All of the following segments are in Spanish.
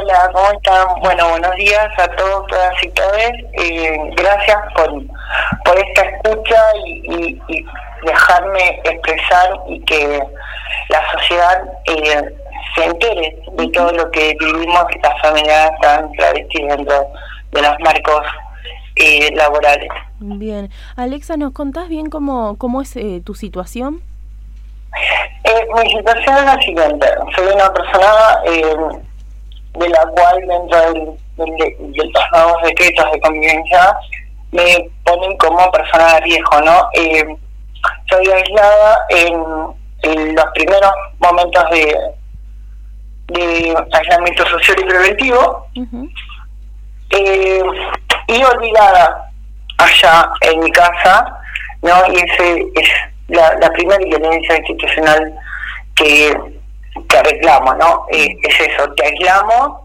Hola, ¿cómo están? Bueno, buenos días a todos, todas y todos. Eh, gracias por, por esta escucha y, dejarme expresar y que la sociedad eh, se entere de todo lo que vivimos las familias tan travestis dentro de los marcos eh, laborales. Bien. Alexa, ¿nos contás bien cómo, cómo es eh, tu situación? mi situación es la siguiente. Soy una persona de la cual dentro del, del, de los nuevos decretos de convivencia me ponen como persona de riesgo, ¿no? Eh, soy aislada en, los primeros momentos de, de aislamiento social y preventivo eh, y olvidada allá en mi casa, ¿no? Y ese es la, la primera violencia institucional que que reclamo, ¿no? Eh, es eso, te aislamos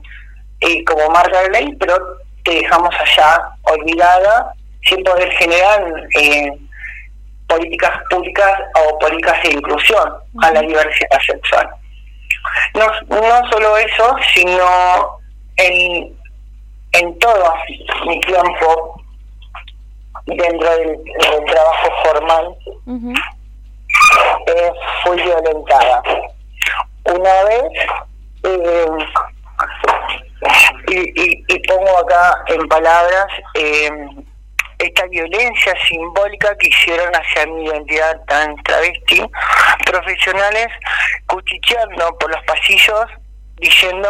eh, como marca de ley, pero te dejamos allá olvidada sin poder generar eh, políticas públicas o políticas de inclusión a la diversidad sexual. No, no solo eso, sino en, en todo mi tiempo dentro del, trabajo formal fui violentada una vez, eh, y, pongo acá en palabras eh, esta violencia simbólica que hicieron hacia mi identidad tan travesti, profesionales cuchicheando por los pasillos diciendo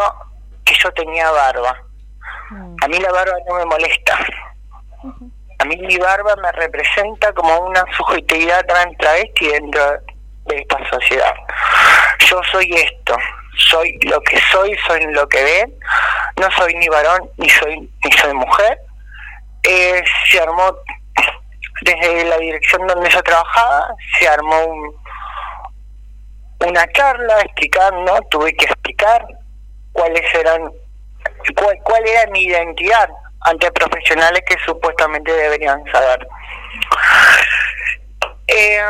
que yo tenía barba. Mm. A mí la barba no me molesta. A mí mi barba me representa como una subjetividad trans travesti dentro de esta sociedad. Yo soy esto, soy lo que soy, soy lo que ven, no soy ni varón ni soy ni soy mujer. Eh, se armó desde la dirección donde yo trabajaba, se armó una charla explicando, tuve que explicar cuáles eran, cuál, cuál era mi identidad ante profesionales que supuestamente deberían saber. Eh,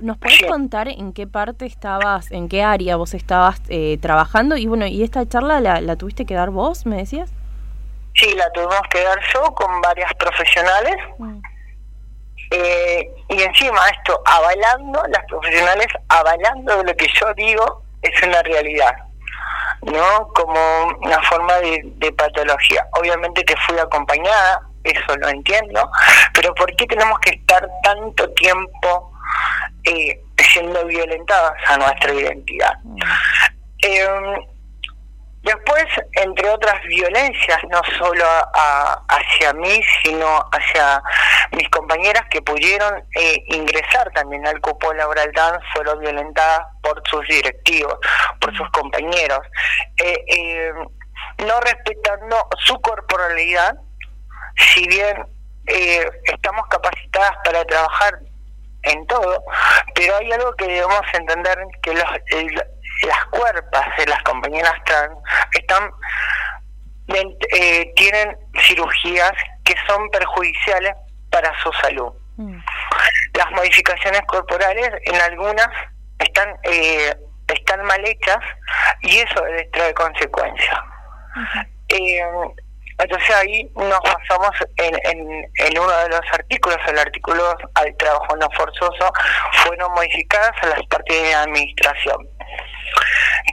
¿Nos puedes contar en qué parte estabas, en qué área vos estabas eh, trabajando? Y bueno, ¿y esta charla la, tuviste que dar vos, me decías? Sí, la tuvimos que dar yo con varias profesionales. Mm. Eh, y encima esto, avalando, las profesionales avalando lo que yo digo es una realidad, ¿no? Como una forma de patología. Obviamente que fui acompañada eso lo entiendo, pero ¿por qué tenemos que estar tanto tiempo eh, siendo violentadas a nuestra identidad? Em, después, entre otras violencias, no solo hacia mí, sino hacia mis compañeras que pudieron eh, ingresar también al cupo laboral DAN, fueron violentadas por sus directivos, por sus compañeros, eh, em, no respetando su corporalidad, si bien eh, estamos capacitadas para trabajar en todo, pero hay algo que debemos entender que los, las cuerpas de las compañeras trans están eh, tienen cirugías que son perjudiciales para su salud. Mm. Las modificaciones corporales en algunas están eh, están mal hechas y eso trae consecuencias. Entonces ahí nos basamos en, en, uno de los artículos, el artículo al trabajo no forzoso, fueron modificadas a las partes de administración.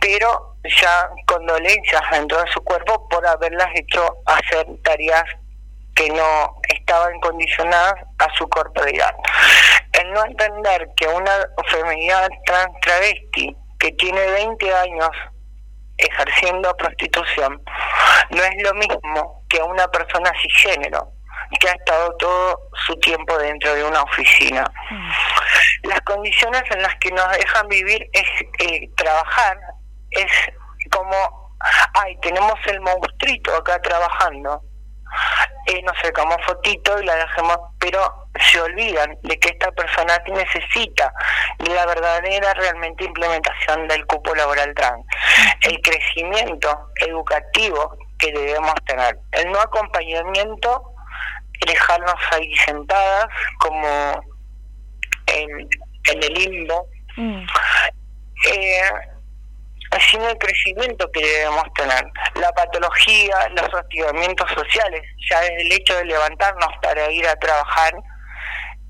Pero ya con dolencias dentro de su cuerpo por haberlas hecho hacer tareas que no estaban condicionadas a su corporalidad. El no entender que una feminidad trans travesti que tiene 20 años ejerciendo prostitución no es lo mismo que una persona cisgénero que ha estado todo su tiempo dentro de una oficina. Mm. Las condiciones en las que nos dejan vivir es eh, trabajar, es como, ay, tenemos el monstruito acá trabajando, eh, nos sacamos fotito y la dejemos, pero se olvidan de que esta persona necesita la verdadera realmente implementación del cupo laboral trans, el crecimiento educativo que debemos tener, el no acompañamiento, dejarnos ahí sentadas como en, el limbo. Mm. Eh, sin el crecimiento que debemos tener. La patología, los hostigamientos sociales, ya desde el hecho de levantarnos para ir a trabajar,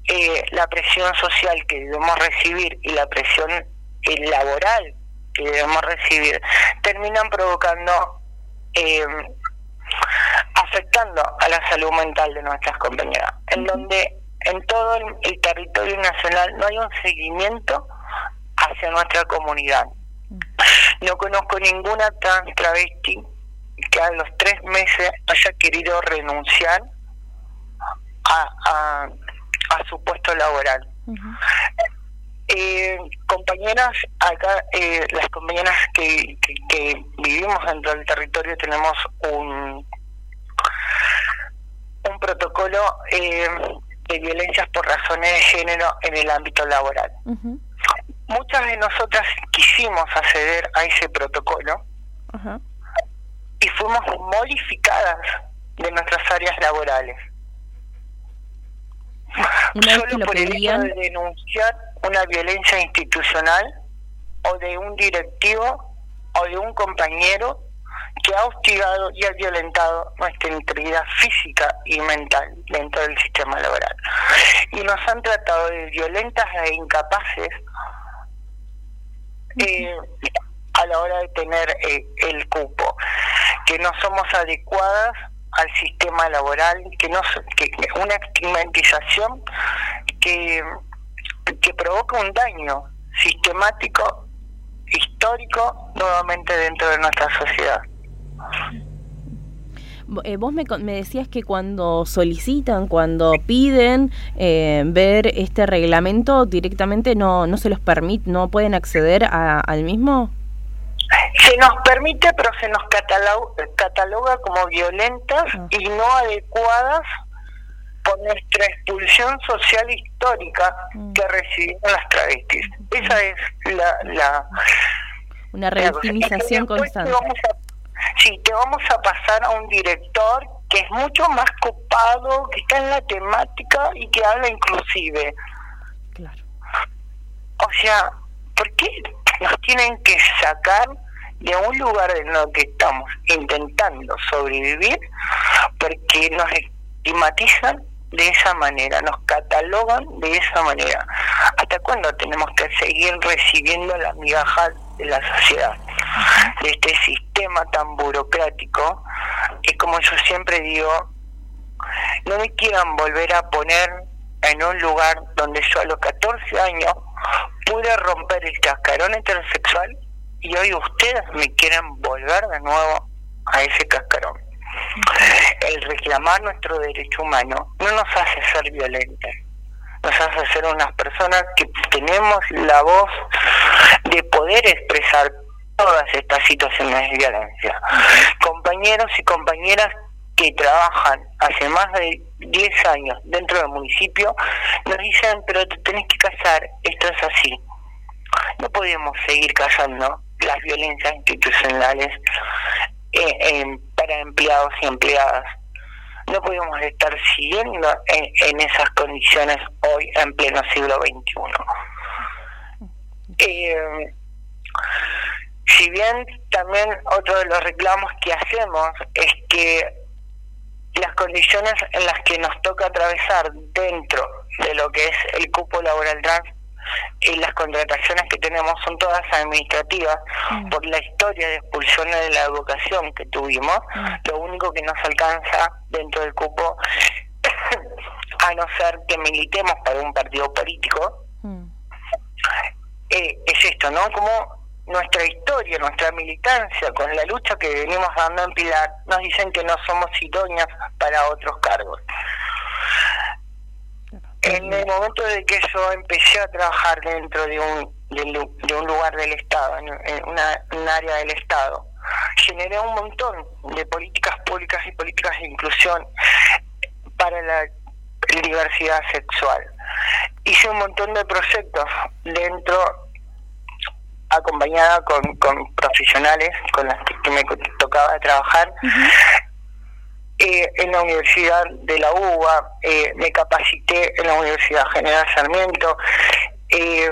eh, la presión social que debemos recibir y la presión eh, laboral que debemos recibir, terminan provocando, eh, afectando a la salud mental de nuestras compañeras, en donde en todo el territorio nacional no hay un seguimiento hacia nuestra comunidad no conozco ninguna trans travesti que a los tres meses haya querido renunciar a, a, su puesto laboral. eh, compañeras, acá eh, las compañeras que, que, vivimos dentro del territorio tenemos un, un protocolo eh, de violencias por razones de género en el ámbito laboral muchas de nosotras quisimos acceder a ese protocolo y fuimos modificadas de nuestras áreas laborales. Solo por el hecho de denunciar una violencia institucional o de un directivo o de un compañero que ha hostigado y ha violentado nuestra integridad física y mental dentro del sistema laboral. Y nos han tratado de violentas e incapaces eh, a la hora de tener eh, el cupo, que no somos adecuadas al sistema laboral, que no que una estigmatización que, que provoca un daño sistemático, histórico, nuevamente dentro de nuestra sociedad. Eh, vos me, me, decías que cuando solicitan, cuando piden eh, ver este reglamento, directamente no, no se los permite, no pueden acceder al mismo. Se nos permite, pero se nos cataloga, como violentas ah. y no adecuadas por nuestra expulsión social histórica mm. que recibimos las travestis. Esa es la... la Una revictimización constante sí, te vamos a pasar a un director que es mucho más copado, que está en la temática y que habla inclusive. Claro. O sea, ¿por qué nos tienen que sacar de un lugar en el que estamos intentando sobrevivir porque nos estigmatizan de esa manera, nos catalogan de esa manera. ¿Hasta cuándo tenemos que seguir recibiendo la migajas de la sociedad? De este sistema tan burocrático, es como yo siempre digo, no me quieran volver a poner en un lugar donde yo a los 14 años pude romper el cascarón heterosexual y hoy ustedes me quieren volver de nuevo a ese cascarón. El reclamar nuestro derecho humano no nos hace ser violentas, nos hace ser unas personas que tenemos la voz de poder expresar todas estas situaciones de violencia. Compañeros y compañeras que trabajan hace más de 10 años dentro del municipio nos dicen, pero te tenés que casar, esto es así. No podemos seguir casando las violencias institucionales eh, para empleados y empleadas. No podemos estar siguiendo en, esas condiciones hoy en pleno siglo XXI. Eh, si bien también otro de los reclamos que hacemos es que las condiciones en las que nos toca atravesar dentro de lo que es el cupo laboral trans y las contrataciones que tenemos son todas administrativas mm. por la historia de expulsiones de la educación que tuvimos. Mm. Lo único que nos alcanza dentro del cupo, a no ser que militemos para un partido político, mm. eh, es esto, ¿no? Como nuestra historia, nuestra militancia, con la lucha que venimos dando en Pilar, nos dicen que no somos idóneas para otros cargos. En el momento de que yo empecé a trabajar dentro de un, de, un lugar del Estado, en, una, un área del Estado, generé un montón de políticas públicas y políticas de inclusión para la diversidad sexual. Hice un montón de proyectos dentro, acompañada con, con profesionales con las que me tocaba trabajar, eh, en la Universidad de la UBA, eh, me capacité en la Universidad General Sarmiento, eh,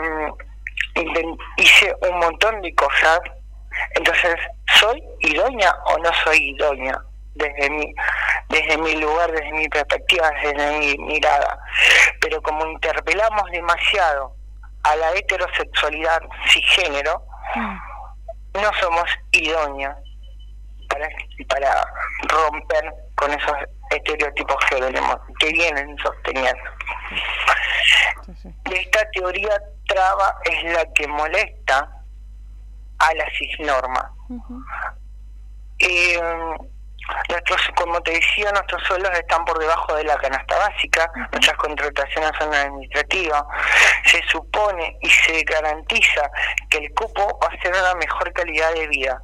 hice un montón de cosas Entonces, ¿soy idónea o no soy idónea? Desde mi, desde mi lugar, desde mi perspectiva, desde mi mirada. Pero como interpelamos demasiado a la heterosexualidad cisgénero, mm. no somos idóneas para, para romper con esos estereotipos que, venimos, que vienen sosteniendo. Esta teoría traba es la que molesta a la cisnorma. eh, nuestros, como te decía, nuestros sueldos están por debajo de la canasta básica, nuestras contrataciones son administrativas, se supone y se garantiza que el cupo va a ser una mejor calidad de vida.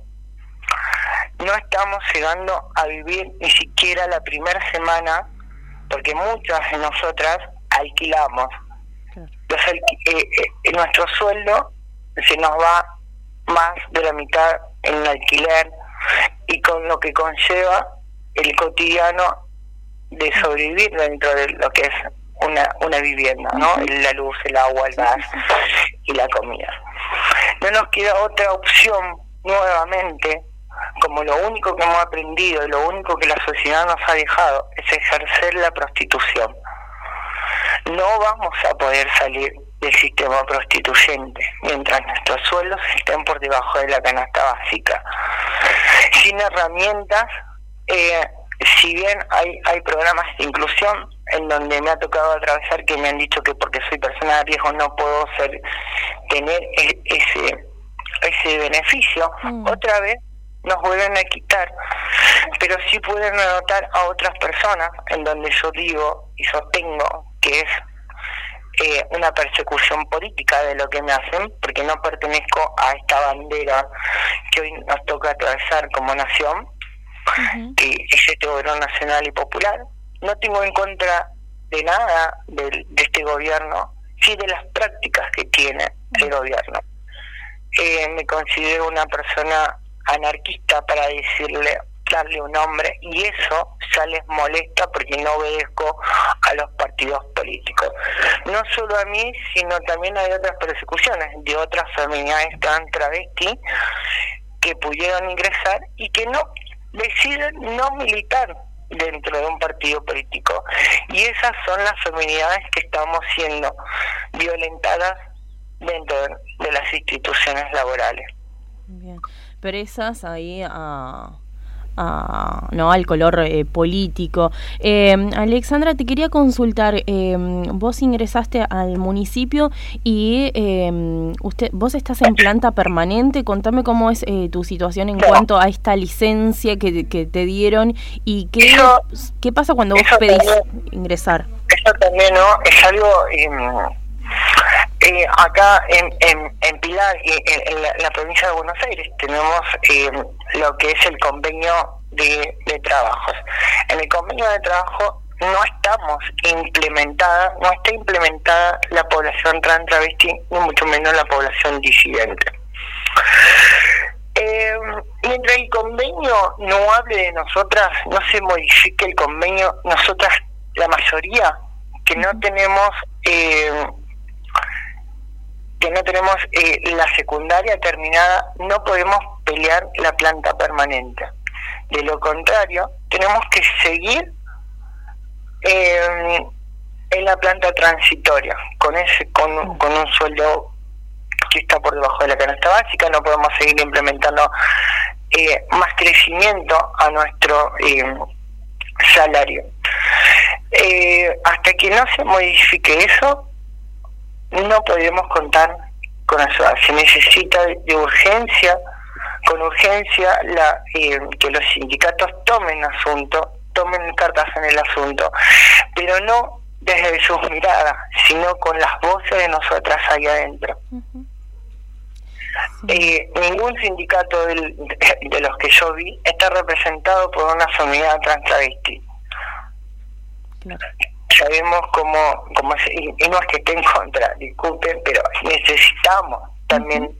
No estamos llegando a vivir ni siquiera la primera semana, porque muchas de nosotras alquilamos. Entonces, eh, eh, nuestro sueldo se nos va más de la mitad en el alquiler y con lo que conlleva el cotidiano de sobrevivir dentro de lo que es una, una vivienda, ¿no? La luz, el agua, el gas y la comida. No nos queda otra opción nuevamente, como lo único que hemos aprendido y lo único que la sociedad nos ha dejado es ejercer la prostitución. No vamos a poder salir del sistema prostituyente, mientras nuestros sueldos estén por debajo de la canasta básica. Sin herramientas, eh, si bien hay, hay programas de inclusión en donde me ha tocado atravesar que me han dicho que porque soy persona de riesgo no puedo ser tener e, ese ese beneficio, mm. otra vez nos vuelven a quitar, pero sí pueden anotar a otras personas en donde yo digo y sostengo que es eh, una persecución política de lo que me hacen, porque no pertenezco a esta bandera que hoy nos toca atravesar como nación, que es este gobierno nacional y popular. No tengo en contra de nada de, este gobierno, sí de las prácticas que tiene el gobierno. Eh, me considero una persona anarquista para decirle darle un nombre y eso ya les molesta porque no obedezco a los partidos políticos. No solo a mí, sino también hay otras persecuciones de otras feminidades tan travesti que pudieron ingresar y que no deciden no militar dentro de un partido político. Y esas son las feminidades que estamos siendo violentadas dentro de las instituciones laborales. Bien, esas ahí no al color eh, político. Eh, Alexandra, te quería consultar, eh, vos ingresaste al municipio y usted, vos estás en planta permanente, contame cómo es tu situación en cuanto a esta licencia que, te dieron y qué, qué pasa cuando vos pedís ingresar. Eso también ¿no? es algo... acá en, en, Pilar y en, la, provincia de Buenos Aires tenemos lo que es el convenio de, de trabajos. En el convenio de trabajo no estamos implementada, no está implementada la población trans travesti, ni mucho menos la población disidente. Eh, mientras el convenio no hable de nosotras, no se modifique el convenio, nosotras, la mayoría, que no tenemos eh, que no tenemos eh, la secundaria terminada, no podemos pelear la planta permanente. De lo contrario, tenemos que seguir eh, en la planta transitoria, con ese con, con un sueldo que está por debajo de la canasta básica, no podemos seguir implementando eh, más crecimiento a nuestro salario. hasta que no se modifique eso, no podemos contar con eso. Se necesita de urgencia, con urgencia, la, eh, que los sindicatos tomen asunto, tomen cartas en el asunto, pero no desde sus miradas, sino con las voces de nosotras ahí adentro. Eh, ningún sindicato de, los que yo vi está representado por una familia trans travesti sabemos cómo, cómo y, no es que esté en contra, disculpen, pero necesitamos también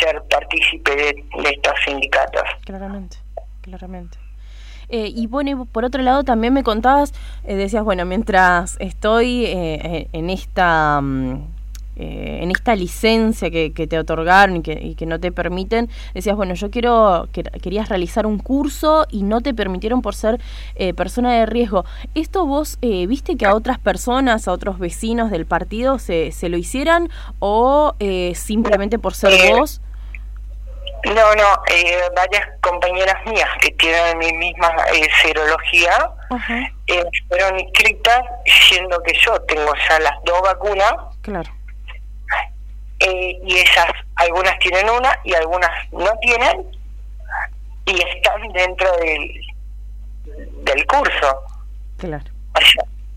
ser partícipe de, estos sindicatos. Claramente, claramente. Eh, y bueno, por otro lado también me contabas, eh, decías, bueno, mientras estoy eh, en esta... Mm, eh, en esta licencia que, te otorgaron y que, y que, no te permiten, decías, bueno, yo quiero, que, querías realizar un curso y no te permitieron por ser eh, persona de riesgo. ¿Esto vos eh, viste que a otras personas, a otros vecinos del partido se, se lo hicieran o simplemente por ser vos? No, no, varias compañeras mías que tienen mi misma serología fueron inscritas siendo que yo tengo ya las dos vacunas. Claro eh, y ellas, algunas tienen una y algunas no tienen, y están dentro del, del curso. Claro.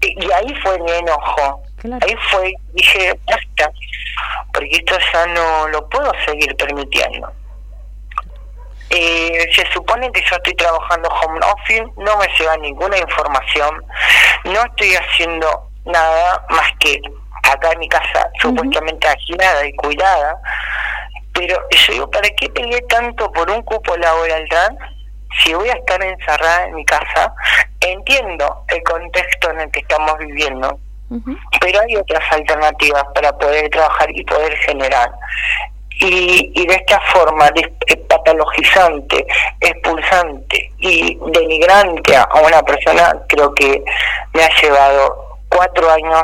y, ahí fue mi enojo. Ahí fue, dije, basta, porque esto ya no lo puedo seguir permitiendo. Eh, se supone que yo estoy trabajando home office, no me llega ninguna información, no estoy haciendo nada más que acá en mi casa supuestamente agilada y cuidada, pero yo digo, ¿para qué peleé tanto por un cupo laboral trans? Si voy a estar encerrada en mi casa, entiendo el contexto en el que estamos viviendo, pero hay otras alternativas para poder trabajar y poder generar. Y, y de esta forma de, patologizante, expulsante y denigrante a una persona, creo que me ha llevado cuatro años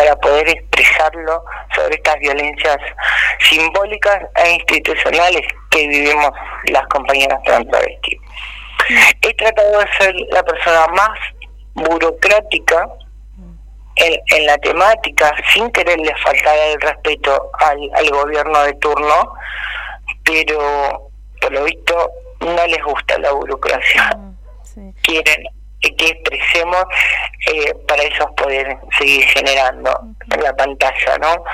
para poder expresarlo sobre estas violencias simbólicas e institucionales que vivimos las compañeras trans travestis. He tratado de ser la persona más burocrática en, la temática, sin quererle faltar el respeto al, gobierno de turno, pero por lo visto no les gusta la burocracia. Quieren que expresemos eh, para ellos poder seguir generando en la pantalla, ¿no?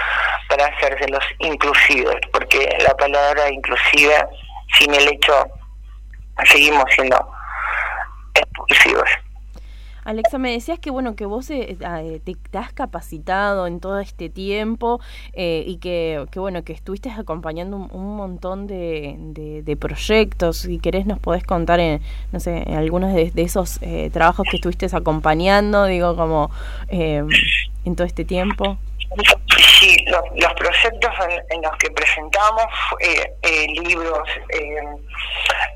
Para hacérselos inclusivos, porque la palabra inclusiva, sin el hecho, seguimos siendo expulsivos. Alexa, me decías que bueno que vos eh, eh, te, has capacitado en todo este tiempo eh, y que, bueno que estuviste acompañando un, montón de, de, proyectos. Si querés nos podés contar en, no sé, en algunos de, esos trabajos que estuviste acompañando, digo como en todo este tiempo. Los, proyectos en, los que presentamos eh, eh, libros, eh,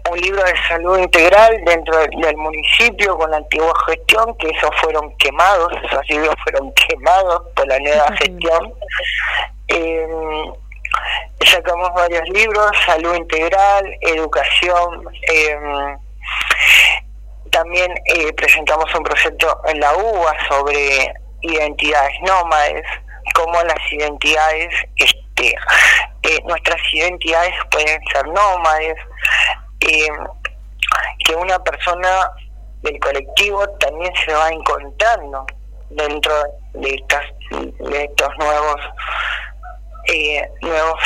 un libro de salud integral dentro del, municipio con la antigua gestión, que esos fueron quemados, esos libros fueron quemados por la nueva gestión. Sacamos varios libros, salud integral, educación. También presentamos un proyecto en la UBA sobre identidades nómades cómo las identidades, este, eh, nuestras identidades pueden ser nómades, eh, que una persona del colectivo también se va encontrando dentro de estas de estos nuevos eh, nuevos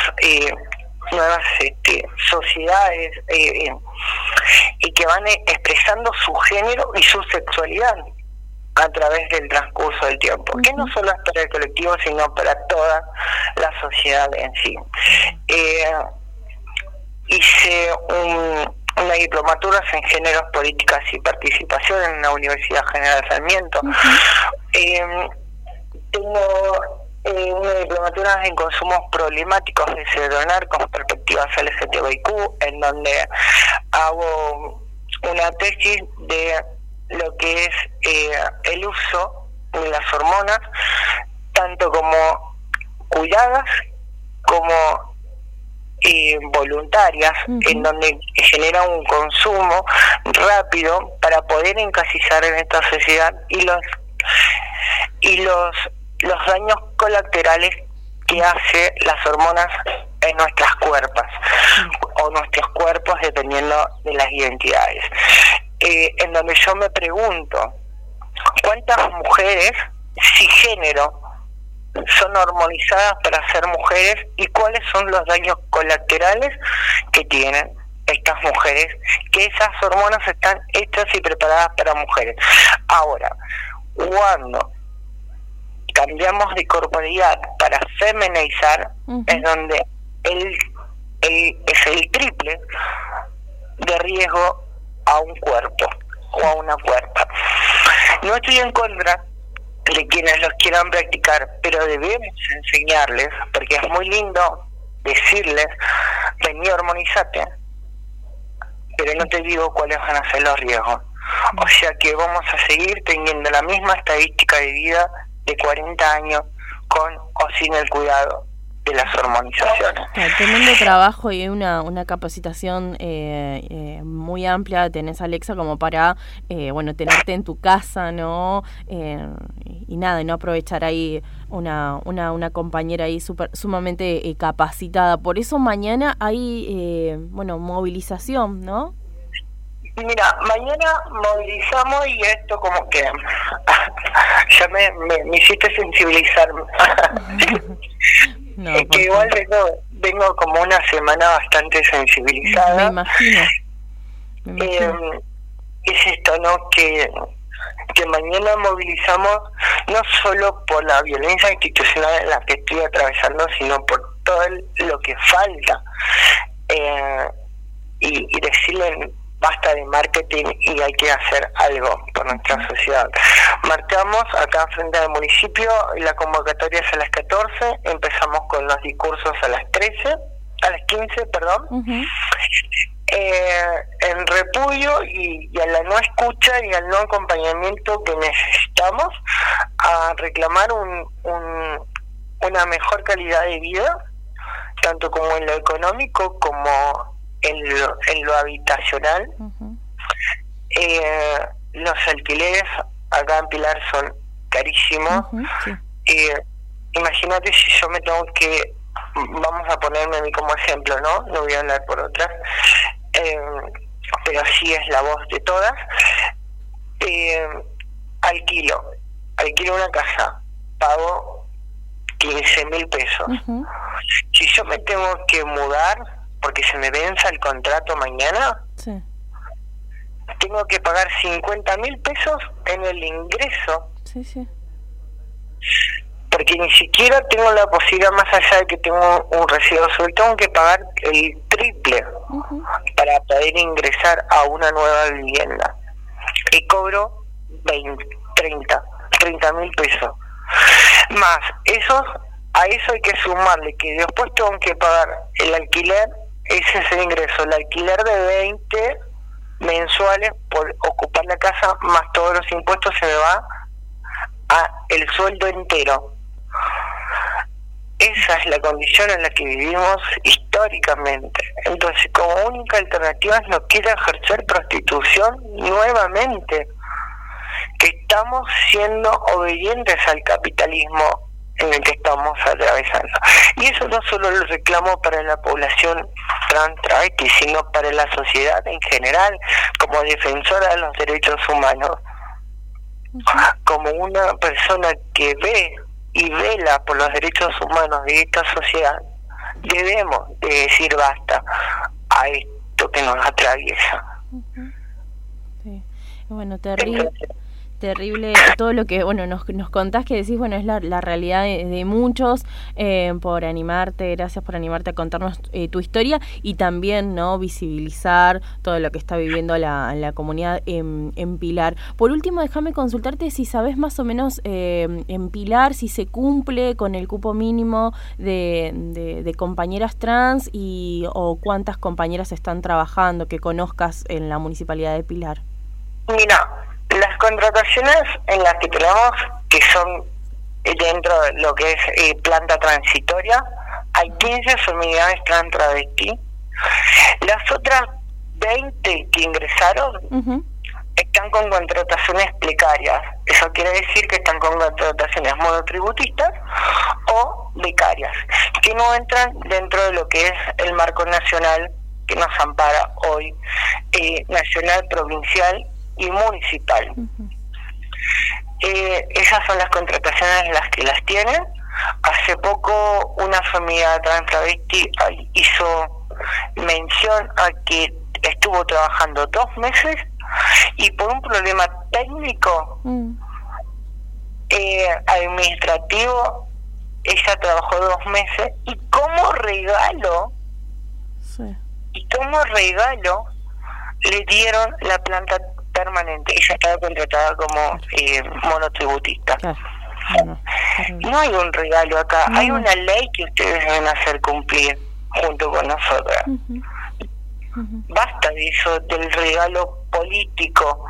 nuevas este, sociedades y que van expresando su género y su sexualidad a través del transcurso del tiempo, que no solo es para el colectivo, sino para toda la sociedad en sí. Eh, hice una diplomatura en géneros, políticas y participación en la Universidad General de Sarmiento. Eh, tengo eh, una diplomatura en consumos problemáticos de cedonar con perspectivas LGTBIQ, en donde hago una tesis de lo que es eh, el uso de las hormonas, tanto como cuidadas como eh, voluntarias, en donde genera un consumo rápido para poder encasillar en esta sociedad y los y los los daños colaterales que hace las hormonas en nuestras cuerpos o nuestros cuerpos dependiendo de las identidades. Eh, en donde yo me pregunto, ¿cuántas mujeres género son hormonizadas para ser mujeres y cuáles son los daños colaterales que tienen estas mujeres, que esas hormonas están hechas y preparadas para mujeres. Ahora, cuando cambiamos de corporalidad para feminizar, es donde el, el, es el triple de riesgo a un cuerpo o a una cuerpa. No estoy en contra de quienes los quieran practicar, pero debemos enseñarles, porque es muy lindo decirles, vení hormonizate, pero no te digo cuáles van a ser los riesgos. O sea que vamos a seguir teniendo la misma estadística de vida de 40 años con o sin el cuidado de las hormonizaciones. teniendo trabajo y una, una capacitación eh, eh, muy amplia. Tenés Alexa como para eh, bueno tenerte en tu casa no y nada no aprovechar ahí una, una, una compañera ahí super, sumamente capacitada. Por eso mañana hay bueno movilización no Mira, mañana movilizamos y esto como que ya me, me, hiciste es que igual vengo, vengo como una semana bastante sensibilizada. Me imagino. Eh, es esto, ¿no? Que, que mañana movilizamos no solo por la violencia institucional en la que estoy atravesando, sino por todo lo que falta. Eh, y, y decirle basta de marketing y hay que hacer algo por nuestra sociedad. Marcamos acá frente al municipio, la convocatoria es a las 14, empezamos con los discursos a las 13, a las 15, perdón. Eh, en repudio y, a la no escucha y al no acompañamiento que necesitamos a reclamar un, una mejor calidad de vida, tanto como en lo económico como en lo, en lo habitacional. eh, los alquileres acá en Pilar son carísimos. eh, imagínate si yo me tengo que, vamos a ponerme a mí como ejemplo, ¿no? No voy a hablar por otras, eh, pero sí es la voz de todas. Eh, alquilo, alquilo una casa, pago 15 mil pesos. Si yo me tengo que mudar, porque se me venza el contrato mañana, tengo que pagar 50 mil pesos en el ingreso. Porque ni siquiera tengo la posibilidad, más allá de que tengo un residuo suelto, tengo que pagar el triple para poder ingresar a una nueva vivienda. Y cobro 20, 30, 30 mil pesos. Más, esos, a eso hay que sumarle que después tengo que pagar el alquiler ese es el ingreso. El alquiler de 20 mensuales por ocupar la casa, más todos los impuestos, se me va a el sueldo entero. Esa es la condición en la que vivimos históricamente. Entonces, como única alternativa no quiero ejercer prostitución nuevamente, que estamos siendo obedientes al capitalismo en el que estamos atravesando. Y eso no solo lo reclamo para la población trans travesti, sino para la sociedad en general, como defensora de los derechos humanos, como una persona que ve y vela por los derechos humanos de esta sociedad, debemos de decir basta a esto que nos atraviesa. Sí. Bueno, terrible terrible todo lo que bueno nos, nos contás que decís bueno es la, la realidad de, muchos eh, por animarte gracias por animarte a contarnos eh, tu historia y también no visibilizar todo lo que está viviendo la, la comunidad en, en, Pilar. Por último déjame consultarte si sabes más o menos eh, en Pilar si se cumple con el cupo mínimo de, de, de compañeras trans y o cuántas compañeras están trabajando que conozcas en la municipalidad de Pilar. Mira, las contrataciones en las que tenemos, que son dentro de lo que es eh, planta transitoria, hay 15 feminidades trans travesti. Las otras 20 que ingresaron están con contrataciones precarias. Eso quiere decir que están con contrataciones monotributistas o becarias, que no entran dentro de lo que es el marco nacional que nos ampara hoy, eh, nacional, provincial y municipal. eh, esas son las contrataciones las que las tienen. Hace poco una familia trans travesti hizo mención a que estuvo trabajando dos meses y por un problema técnico mm. eh, administrativo ella trabajó dos meses y como regalo y como regalo le dieron la planta permanente. Ella estaba contratada como eh, monotributista. No hay un regalo acá, hay una ley que ustedes deben hacer cumplir junto con nosotras. Basta de eso, del regalo político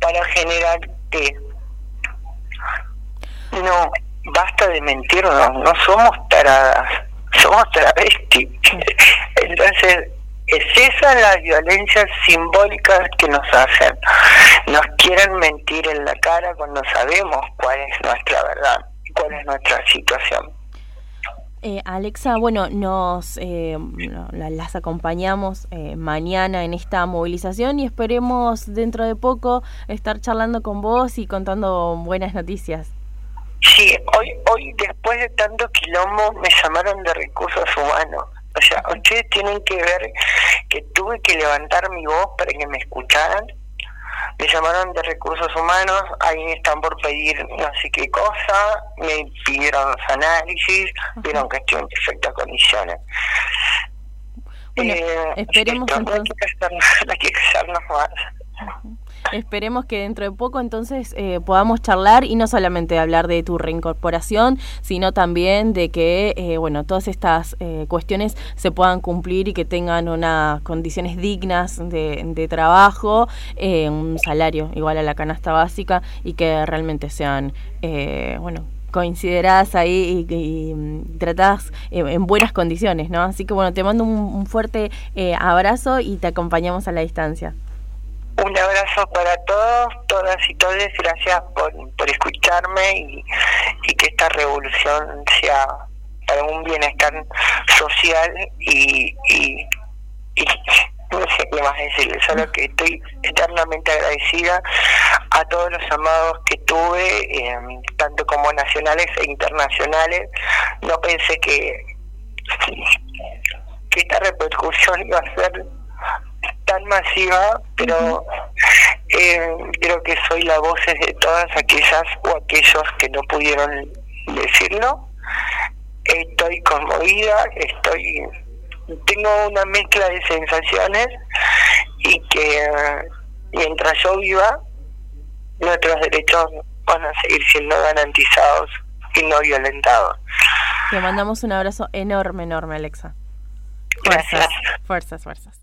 para generar qué. No, basta de mentirnos, no somos taradas, somos travestis. Entonces, es esa la violencia simbólica que nos hacen. Nos quieren mentir en la cara cuando sabemos cuál es nuestra verdad, cuál es nuestra situación. Eh, Alexa, bueno, nos eh, las acompañamos eh, mañana en esta movilización y esperemos dentro de poco estar charlando con vos y contando buenas noticias. Sí, hoy, hoy después de tanto quilombo me llamaron de recursos humanos. O sea, ustedes tienen que ver que tuve que levantar mi voz para que me escucharan me llamaron de recursos humanos, ahí están por pedir no sé qué cosa, me pidieron los análisis, vieron que estoy en perfectas condiciones. eh, esperemos entonces... No hay que hacernos más. Esperemos que dentro de poco entonces eh, podamos charlar y no solamente hablar de tu reincorporación, sino también de que eh, bueno todas estas eh, cuestiones se puedan cumplir y que tengan unas condiciones dignas de, trabajo, un salario igual a la canasta básica y que realmente sean bueno consideradas ahí y, mm, tratadas en buenas condiciones, ¿no? Así que bueno, te mando un fuerte abrazo y te acompañamos a la distancia. Un abrazo para todos, todas y todos. Gracias por, por escucharme y, y que esta revolución sea para un bienestar social y, y, no sé qué más decirle, solo que estoy eternamente agradecida a todos los amados que tuve, eh, tanto como nacionales e internacionales. No pensé que esta repercusión iba a ser tan masiva, pero eh, creo que soy la voz de todas aquellas o aquellos que no pudieron decirlo. Estoy conmovida, estoy tengo una mezcla de sensaciones y que mientras yo viva, nuestros derechos van a seguir siendo garantizados y no violentados. Te mandamos un abrazo enorme, enorme, Alexa. Gracias. Fuerzas, fuerzas.